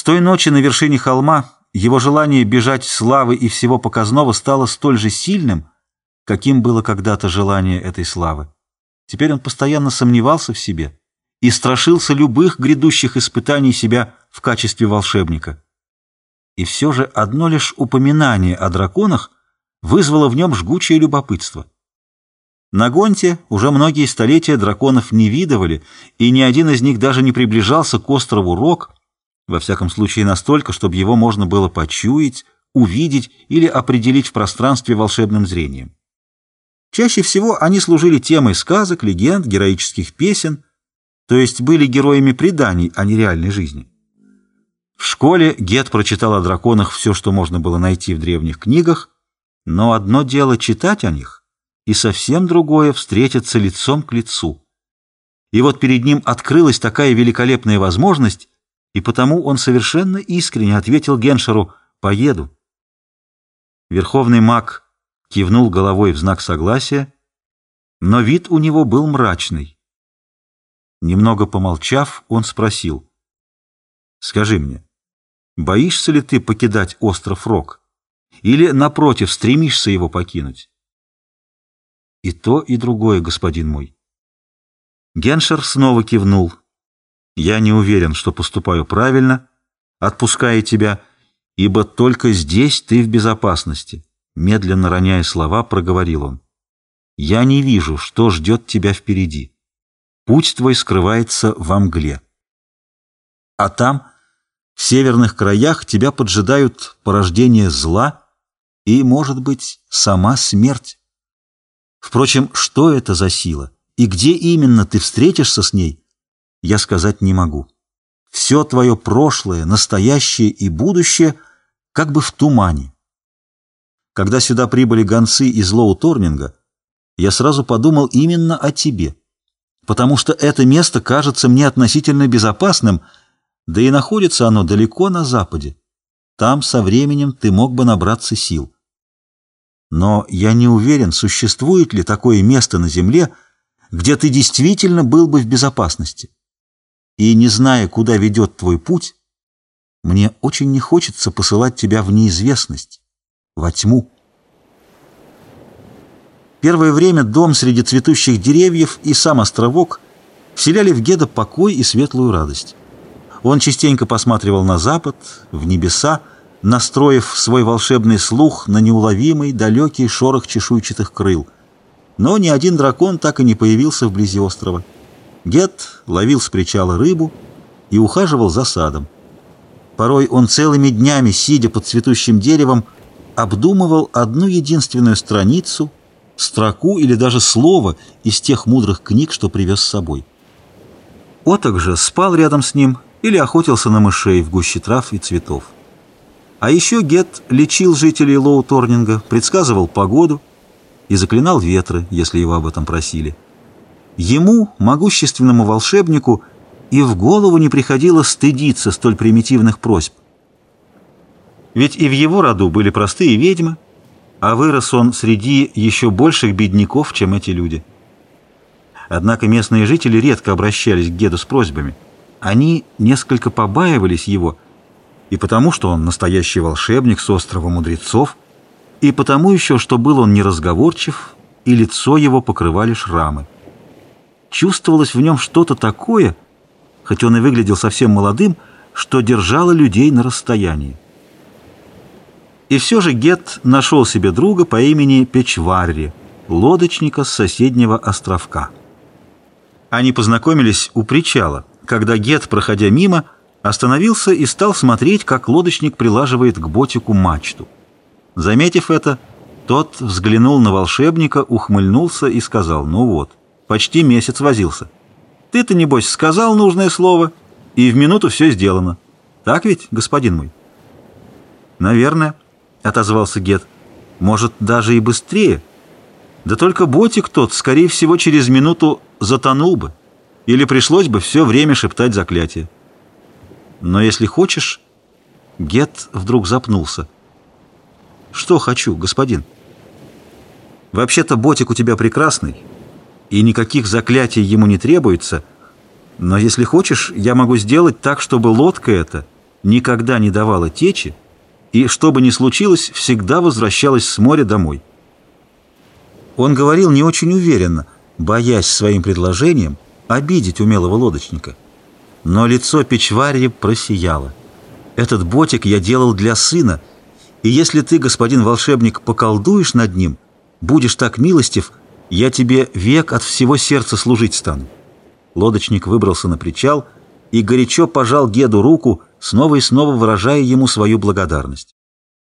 С той ночи на вершине холма его желание бежать славы и всего показного стало столь же сильным, каким было когда-то желание этой славы. Теперь он постоянно сомневался в себе и страшился любых грядущих испытаний себя в качестве волшебника. И все же одно лишь упоминание о драконах вызвало в нем жгучее любопытство. На Гонте уже многие столетия драконов не видывали, и ни один из них даже не приближался к острову Рок, во всяком случае настолько, чтобы его можно было почуять, увидеть или определить в пространстве волшебным зрением. Чаще всего они служили темой сказок, легенд, героических песен, то есть были героями преданий, а не реальной жизни. В школе Гет прочитал о драконах все, что можно было найти в древних книгах, но одно дело читать о них, и совсем другое — встретиться лицом к лицу. И вот перед ним открылась такая великолепная возможность, и потому он совершенно искренне ответил Геншеру «Поеду». Верховный маг кивнул головой в знак согласия, но вид у него был мрачный. Немного помолчав, он спросил «Скажи мне, боишься ли ты покидать остров Рок? Или, напротив, стремишься его покинуть?» «И то, и другое, господин мой». Геншер снова кивнул. Я не уверен, что поступаю правильно, отпуская тебя, ибо только здесь ты в безопасности. Медленно роняя слова, проговорил он. Я не вижу, что ждет тебя впереди. Путь твой скрывается во мгле. А там, в северных краях, тебя поджидают порождение зла и, может быть, сама смерть. Впрочем, что это за сила и где именно ты встретишься с ней, я сказать не могу. Все твое прошлое, настоящее и будущее как бы в тумане. Когда сюда прибыли гонцы из Лоу-Торнинга, я сразу подумал именно о тебе, потому что это место кажется мне относительно безопасным, да и находится оно далеко на западе. Там со временем ты мог бы набраться сил. Но я не уверен, существует ли такое место на земле, где ты действительно был бы в безопасности и не зная, куда ведет твой путь, мне очень не хочется посылать тебя в неизвестность, во тьму. Первое время дом среди цветущих деревьев и сам островок вселяли в Геда покой и светлую радость. Он частенько посматривал на запад, в небеса, настроив свой волшебный слух на неуловимый, далекий шорох чешуйчатых крыл. Но ни один дракон так и не появился вблизи острова. Гет ловил с причала рыбу и ухаживал за садом. Порой он целыми днями, сидя под цветущим деревом, обдумывал одну единственную страницу, строку или даже слово из тех мудрых книг, что привез с собой. Оток же спал рядом с ним или охотился на мышей в гуще трав и цветов. А еще Гет лечил жителей Лоу-Торнинга, предсказывал погоду и заклинал ветры, если его об этом просили. Ему, могущественному волшебнику, и в голову не приходило стыдиться столь примитивных просьб. Ведь и в его роду были простые ведьмы, а вырос он среди еще больших бедняков, чем эти люди. Однако местные жители редко обращались к Геду с просьбами. Они несколько побаивались его, и потому, что он настоящий волшебник с острова мудрецов, и потому еще, что был он неразговорчив, и лицо его покрывали шрамы. Чувствовалось в нем что-то такое, хоть он и выглядел совсем молодым, что держало людей на расстоянии. И все же Гет нашел себе друга по имени Печварри, лодочника с соседнего островка. Они познакомились у причала, когда Гет, проходя мимо, остановился и стал смотреть, как лодочник прилаживает к ботику мачту. Заметив это, тот взглянул на волшебника, ухмыльнулся и сказал, «Ну вот, Почти месяц возился. Ты-то, небось, сказал нужное слово, и в минуту все сделано. Так ведь, господин мой? Наверное, — отозвался Гет. Может, даже и быстрее. Да только ботик тот, скорее всего, через минуту затонул бы. Или пришлось бы все время шептать заклятие. Но если хочешь... Гет вдруг запнулся. «Что хочу, господин?» «Вообще-то ботик у тебя прекрасный, и никаких заклятий ему не требуется, но если хочешь, я могу сделать так, чтобы лодка эта никогда не давала течи и, что бы ни случилось, всегда возвращалась с моря домой. Он говорил не очень уверенно, боясь своим предложением обидеть умелого лодочника. Но лицо Печварье просияло. «Этот ботик я делал для сына, и если ты, господин волшебник, поколдуешь над ним, будешь так милостив, я тебе век от всего сердца служить стану». Лодочник выбрался на причал и горячо пожал Геду руку, снова и снова выражая ему свою благодарность.